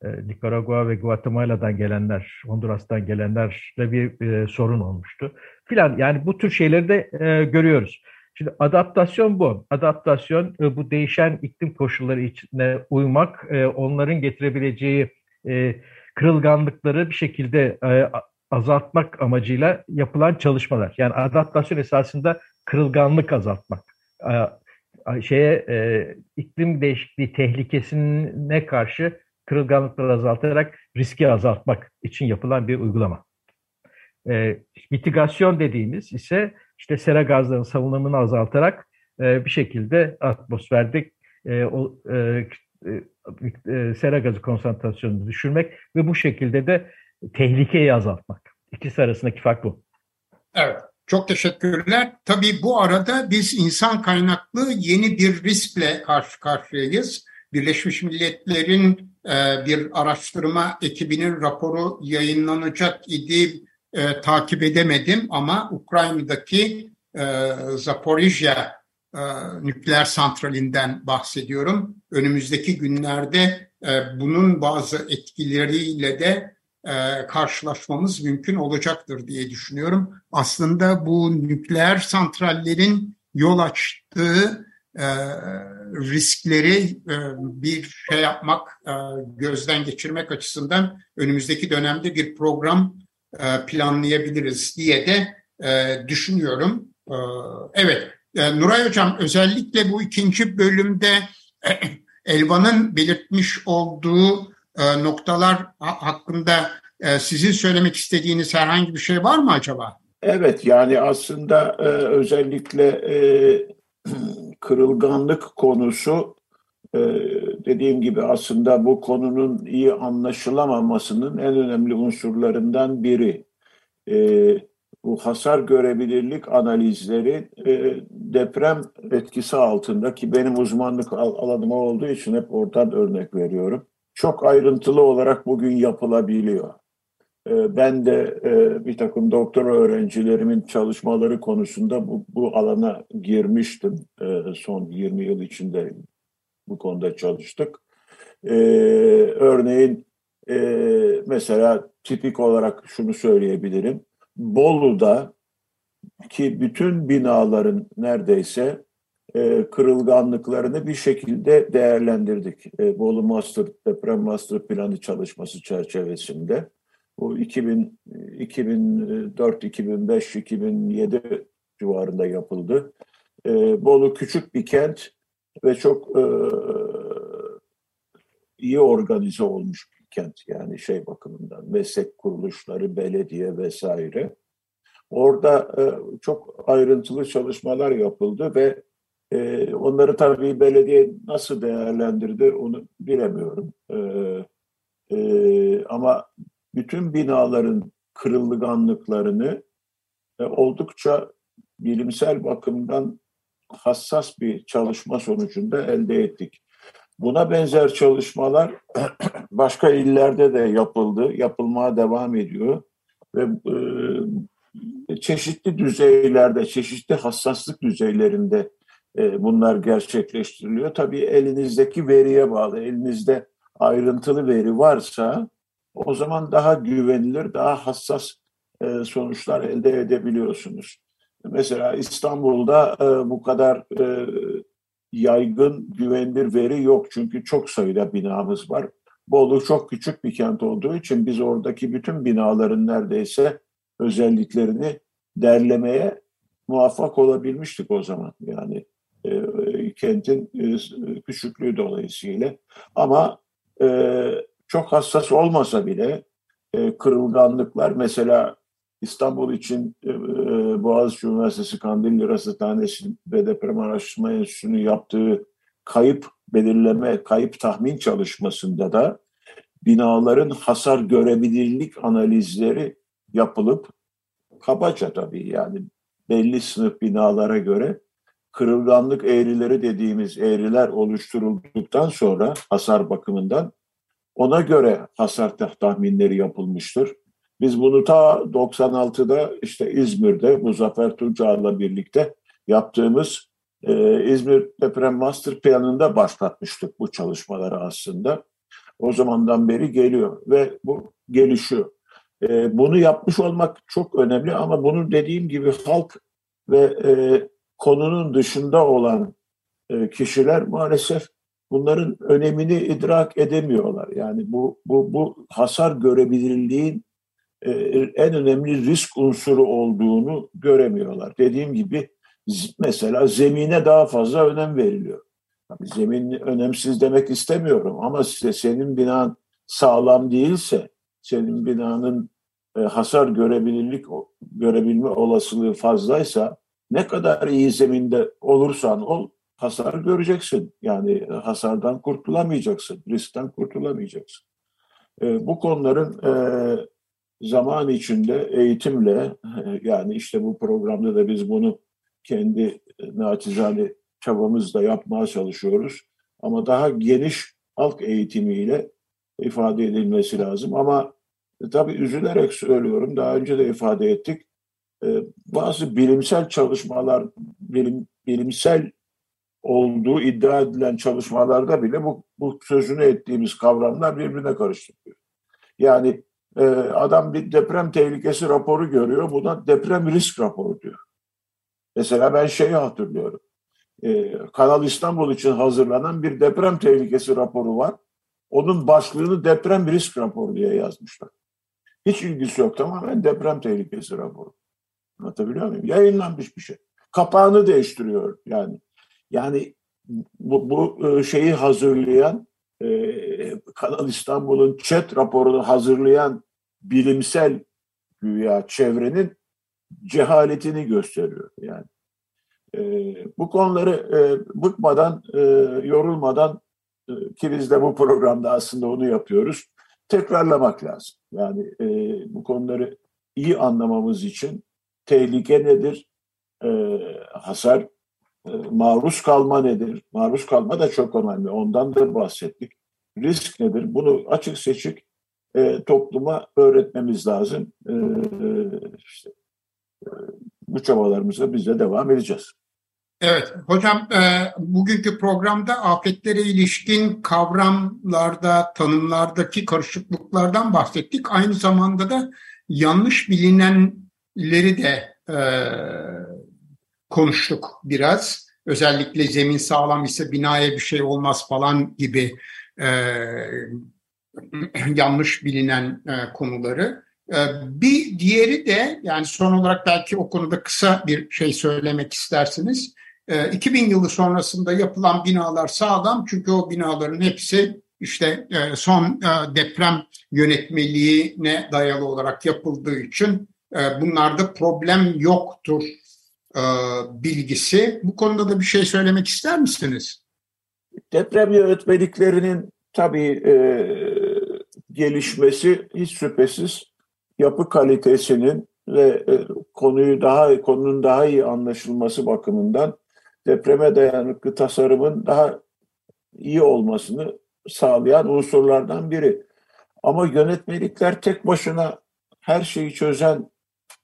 Nikaragua ve Guatemala'dan gelenler, Honduras'tan gelenlerle bir e, sorun olmuştu. Filan yani bu tür şeyleri de e, görüyoruz. Şimdi adaptasyon bu. Adaptasyon e, bu değişen iklim koşulları içine uymak, e, onların getirebileceği e, kırılganlıkları bir şekilde e, azaltmak amacıyla yapılan çalışmalar. Yani adaptasyon esasında kırılganlık azaltmak. E, şeye e, iklim değişikliği tehlikesine karşı kırılganlıkları azaltarak riski azaltmak için yapılan bir uygulama. E, mitigasyon dediğimiz ise işte sera gazlarının salınımını azaltarak e, bir şekilde atmosferde e, o, e, e, sera gazı konsantrasyonunu düşürmek ve bu şekilde de tehlikeyi azaltmak. İkisi arasındaki fark bu. Evet. Çok teşekkürler. Tabii bu arada biz insan kaynaklı yeni bir riskle karşı karşıyayız. Birleşmiş Milletler'in e, bir araştırma ekibinin raporu yayınlanacak idi. E, takip edemedim ama Ukrayna'daki e, Zaporijya e, nükleer santralinden bahsediyorum. Önümüzdeki günlerde e, bunun bazı etkileriyle de e, karşılaşmamız mümkün olacaktır diye düşünüyorum. Aslında bu nükleer santrallerin yol açtığı e, riskleri e, bir şey yapmak, e, gözden geçirmek açısından önümüzdeki dönemde bir program e, planlayabiliriz diye de e, düşünüyorum. E, evet, e, Nuray Hocam özellikle bu ikinci bölümde e, Elvan'ın belirtmiş olduğu e, noktalar hakkında e, sizin söylemek istediğiniz herhangi bir şey var mı acaba? Evet yani aslında e, özellikle e, [CLEARS THROAT] kırılganlık konusu e, dediğim gibi aslında bu konunun iyi anlaşılamamasının en önemli unsurlarından biri. E, bu hasar görebilirlik analizleri e, deprem etkisi altında ki benim uzmanlık alanım olduğu için hep oradan örnek veriyorum. Çok ayrıntılı olarak bugün yapılabiliyor. Ee, ben de e, bir takım doktora öğrencilerimin çalışmaları konusunda bu, bu alana girmiştim. E, son 20 yıl içinde bu konuda çalıştık. E, örneğin mesela tipik olarak şunu söyleyebilirim. Bolu'da ki bütün binaların neredeyse kırılganlıklarını bir şekilde değerlendirdik. Bolu Master Deprem Master Planı çalışması çerçevesinde. Bu 2000, 2004, 2005, 2007 civarında yapıldı. E, Bolu küçük bir kent ve çok e, iyi organize olmuş bir kent yani şey bakımından meslek kuruluşları, belediye vesaire. Orada e, çok ayrıntılı çalışmalar yapıldı ve e, onları tabii belediye nasıl değerlendirdi onu bilemiyorum. E, e, ama bütün binaların kırılganlıklarını e, oldukça bilimsel bakımdan hassas bir çalışma sonucunda elde ettik. Buna benzer çalışmalar [CLEARS THROAT] başka illerde de yapıldı, yapılmaya devam ediyor ve e, çeşitli düzeylerde, çeşitli hassaslık düzeylerinde e, bunlar gerçekleştiriliyor. Tabii elinizdeki veriye bağlı. Elinizde ayrıntılı veri varsa o zaman daha güvenilir, daha hassas e, sonuçlar elde edebiliyorsunuz. Mesela İstanbul'da e, bu kadar yaygın, güvenilir veri yok. Çünkü çok sayıda binamız var. Bolu çok küçük bir kent olduğu için biz oradaki bütün binaların neredeyse özelliklerini derlemeye muvaffak olabilmiştik o zaman. Yani e, kentin e, küçüklüğü dolayısıyla. Ama e, çok hassas olmasa bile e, kırılganlıklar mesela İstanbul için e, e Boğaziçi Üniversitesi Kandilli Rasathanesi ve Deprem Araştırma Enstitüsü'nün yaptığı kayıp belirleme, kayıp tahmin çalışmasında da binaların hasar görebilirlik analizleri yapılıp kabaca tabii yani belli sınıf binalara göre kırılganlık eğrileri dediğimiz eğriler oluşturulduktan sonra hasar bakımından ona göre hasar tahminleri yapılmıştır. Biz bunu ta 96'da işte İzmir'de Muzaffer Tuncay'la birlikte yaptığımız e, İzmir Deprem Master Planı'nda başlatmıştık bu çalışmaları aslında. O zamandan beri geliyor ve bu gelişiyor. E, bunu yapmış olmak çok önemli ama bunu dediğim gibi halk ve e, konunun dışında olan e, kişiler maalesef bunların önemini idrak edemiyorlar. Yani bu bu bu hasar görebilirliğin e, en önemli risk unsuru olduğunu göremiyorlar. Dediğim gibi mesela zemine daha fazla önem veriliyor. Tabii zemin önemsiz demek istemiyorum ama size senin binan sağlam değilse, senin binanın e, hasar görebilirlik görebilme olasılığı fazlaysa ne kadar iyi zeminde olursan ol hasar göreceksin. Yani hasardan kurtulamayacaksın, riskten kurtulamayacaksın. E, bu konuların e, zaman içinde eğitimle e, yani işte bu programda da biz bunu kendi e, naçizane çabamızla yapmaya çalışıyoruz. Ama daha geniş halk eğitimiyle ifade edilmesi lazım. Ama e, tabii üzülerek söylüyorum, daha önce de ifade ettik. E, bazı bilimsel çalışmalar, bilim, bilimsel olduğu iddia edilen çalışmalarda bile bu, bu sözünü ettiğimiz kavramlar birbirine karıştırılıyor. Yani e, adam bir deprem tehlikesi raporu görüyor, buna deprem risk raporu diyor. Mesela ben şeyi hatırlıyorum. E, Kanal İstanbul için hazırlanan bir deprem tehlikesi raporu var. Onun başlığını deprem risk raporu diye yazmışlar. Hiç ilgisi yok tamamen deprem tehlikesi raporu. Anlatabiliyor muyum? Yayınlanmış bir şey. Kapağını değiştiriyor yani. Yani bu, bu e, şeyi hazırlayan e, Kanal İstanbul'un chat raporunu hazırlayan bilimsel güya çevrenin cehaletini gösteriyor yani. E, bu konuları e, bıkmadan, e, yorulmadan e, ki biz de bu programda aslında onu yapıyoruz. Tekrarlamak lazım. Yani e, bu konuları iyi anlamamız için tehlike nedir, e, hasar, maruz kalma nedir? Maruz kalma da çok önemli. Ondan da bahsettik. Risk nedir? Bunu açık seçik e, topluma öğretmemiz lazım. E, işte, e, bu çabalarımıza biz de devam edeceğiz. Evet, hocam e, bugünkü programda afetlere ilişkin kavramlarda, tanımlardaki karışıklıklardan bahsettik. Aynı zamanda da yanlış bilinenleri de e, konuştuk biraz. Özellikle zemin sağlam ise binaya bir şey olmaz falan gibi e, [CLEARS THROAT] yanlış bilinen e, konuları. E, bir diğeri de yani son olarak belki o konuda kısa bir şey söylemek istersiniz. 2000 e, yılı sonrasında yapılan binalar sağlam çünkü o binaların hepsi işte e, son e, deprem yönetmeliğine dayalı olarak yapıldığı için bunlarda problem yoktur bilgisi. Bu konuda da bir şey söylemek ister misiniz? Deprem yönetmeliklerinin tabii e, gelişmesi hiç şüphesiz yapı kalitesinin ve e, konuyu daha konunun daha iyi anlaşılması bakımından depreme dayanıklı tasarımın daha iyi olmasını sağlayan unsurlardan biri. Ama yönetmelikler tek başına her şeyi çözen,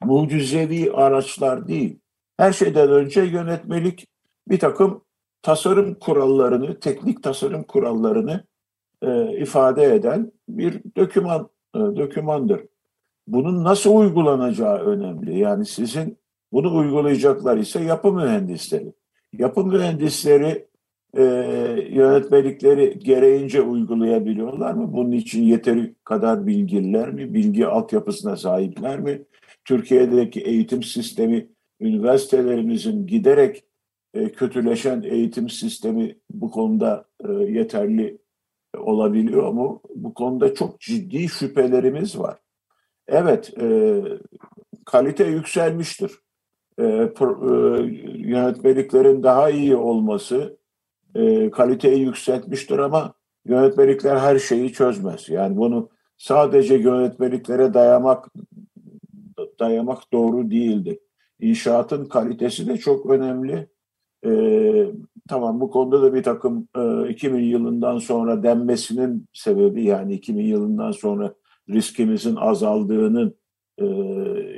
mucizevi araçlar değil. Her şeyden önce yönetmelik bir takım tasarım kurallarını, teknik tasarım kurallarını e, ifade eden bir döküman, e, dökümandır. Bunun nasıl uygulanacağı önemli. Yani sizin bunu uygulayacaklar ise yapı mühendisleri. Yapı mühendisleri e, yönetmelikleri gereğince uygulayabiliyorlar mı? Bunun için yeteri kadar bilgiler mi? Bilgi altyapısına sahipler mi? Türkiye'deki eğitim sistemi, üniversitelerimizin giderek e, kötüleşen eğitim sistemi bu konuda e, yeterli olabiliyor mu? Bu konuda çok ciddi şüphelerimiz var. Evet, e, kalite yükselmiştir. Yönetmeliklerin daha iyi olması kaliteyi yükseltmiştir ama yönetmelikler her şeyi çözmez. Yani bunu sadece yönetmeliklere dayamak dayamak doğru değildir. İnşaatın kalitesi de çok önemli. Ee, tamam bu konuda da bir takım e, 2000 yılından sonra denmesinin sebebi yani 2000 yılından sonra riskimizin azaldığının e,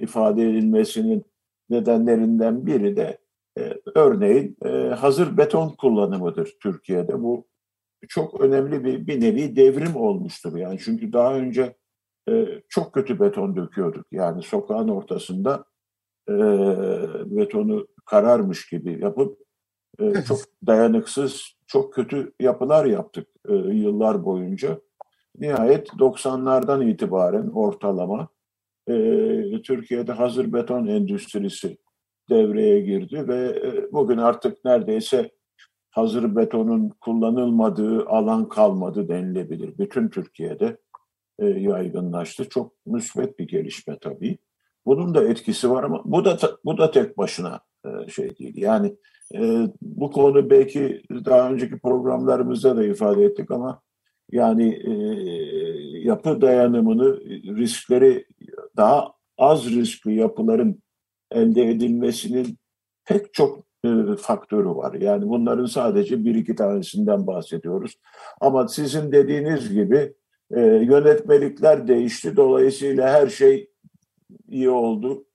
ifade edilmesinin nedenlerinden biri de e, örneğin e, hazır beton kullanımıdır Türkiye'de. Bu çok önemli bir, bir nevi devrim olmuştur. Yani çünkü daha önce e, çok kötü beton döküyorduk. Yani sokağın ortasında e, betonu kararmış gibi yapıp e, çok dayanıksız, çok kötü yapılar yaptık e, yıllar boyunca. Nihayet 90'lardan itibaren ortalama e, Türkiye'de hazır beton endüstrisi devreye girdi ve e, bugün artık neredeyse hazır betonun kullanılmadığı alan kalmadı denilebilir. Bütün Türkiye'de e, yaygınlaştı. Çok müsbet bir gelişme tabii. Bunun da etkisi var ama bu da bu da tek başına e, şey değil. Yani bu konu belki daha önceki programlarımızda da ifade ettik ama yani yapı dayanımını riskleri daha az riskli yapıların elde edilmesinin pek çok e, faktörü var. Yani bunların sadece bir iki tanesinden bahsediyoruz. Ama sizin dediğiniz gibi e, yönetmelikler değişti. Dolayısıyla her şey iyi oldu.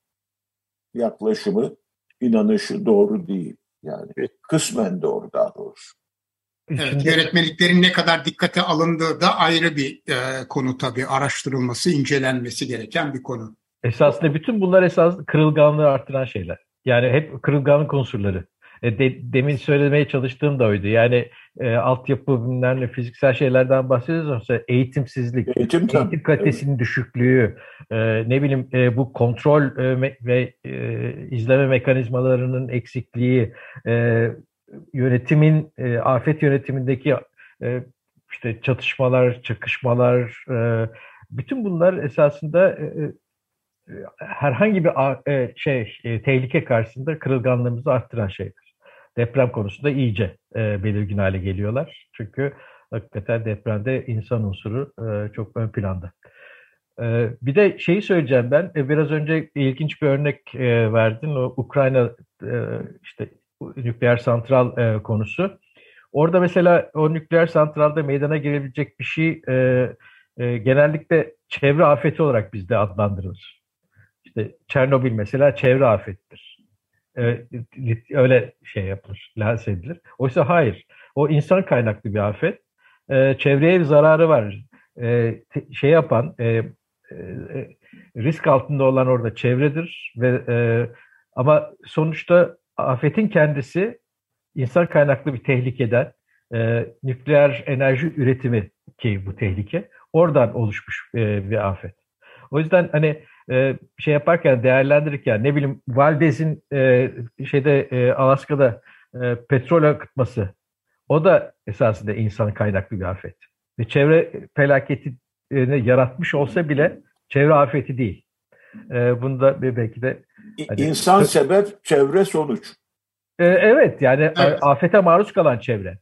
Yaklaşımı, inanışı doğru değil. Yani kısmen doğru daha doğrusu. Evet, yönetmeliklerin ne kadar dikkate alındığı da ayrı bir e, konu tabii. Araştırılması, incelenmesi gereken bir konu. Esasında bütün bunlar esas kırılganlığı arttıran şeyler. Yani hep kırılganlık unsurları. E, de, demin söylemeye çalıştığım da oydu. Yani e, altyapı fiziksel şeylerden bahsediyoruz ama eğitimsizlik, Eğitim, eğitim kalitesinin evet. düşüklüğü, e, ne bileyim e, bu kontrol e, ve e, izleme mekanizmalarının eksikliği, e, yönetimin, e, afet yönetimindeki e, işte çatışmalar, çakışmalar, e, bütün bunlar esasında e, e herhangi bir e, şey e, tehlike karşısında kırılganlığımızı arttıran şeyler. Deprem konusunda iyice e, belirgin hale geliyorlar. Çünkü hakikaten depremde insan unsuru çok ön planda. Bir de şeyi söyleyeceğim ben. Biraz önce ilginç bir örnek verdin. O Ukrayna işte nükleer santral konusu. Orada mesela o nükleer santralda meydana gelebilecek bir şey genellikle çevre afeti olarak bizde adlandırılır. İşte Çernobil mesela çevre afettir. Ee, öyle şey yapılır, lanse edilir. Oysa hayır. O insan kaynaklı bir afet. Ee, çevreye bir zararı var. Ee, şey yapan, e, e, risk altında olan orada çevredir ve e, ama sonuçta afetin kendisi insan kaynaklı bir tehlikeden e, nükleer enerji üretimi ki bu tehlike oradan oluşmuş e, bir afet. O yüzden hani e, şey yaparken değerlendirirken ne bileyim Valdez'in e, şeyde e, Alaska'da e, petrol akıtması o da esasında insan kaynaklı bir afet. Ve çevre felaketini yaratmış olsa bile çevre afeti değil. E, bunu da belki de hani, insan sebep, çevre sonuç. E, evet yani evet. afete maruz kalan çevre.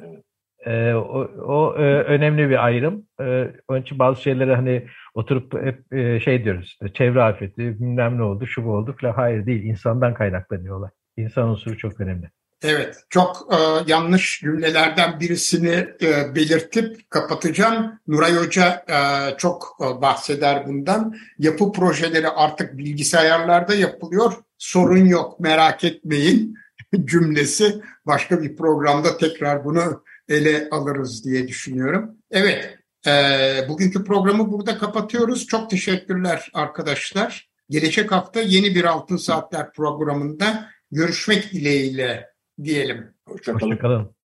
Evet. E, o, o e, önemli bir ayrım. E, onun için bazı şeyleri hani oturup hep e, şey diyoruz işte çevre afeti bilmem ne oldu şu bu oldu falan. Hayır değil insandan kaynaklanıyorlar. İnsan unsuru çok önemli. Evet, çok e, yanlış cümlelerden birisini e, belirtip kapatacağım. Nuray Hoca e, çok e, bahseder bundan. Yapı projeleri artık bilgisayarlarda yapılıyor. Sorun yok, merak etmeyin [LAUGHS] cümlesi. Başka bir programda tekrar bunu ele alırız diye düşünüyorum. Evet, e, bugünkü programı burada kapatıyoruz. Çok teşekkürler arkadaşlar. Gelecek hafta yeni bir Altın Saatler programında görüşmek dileğiyle diyelim. Hoşçakalın. Hoşçakalın.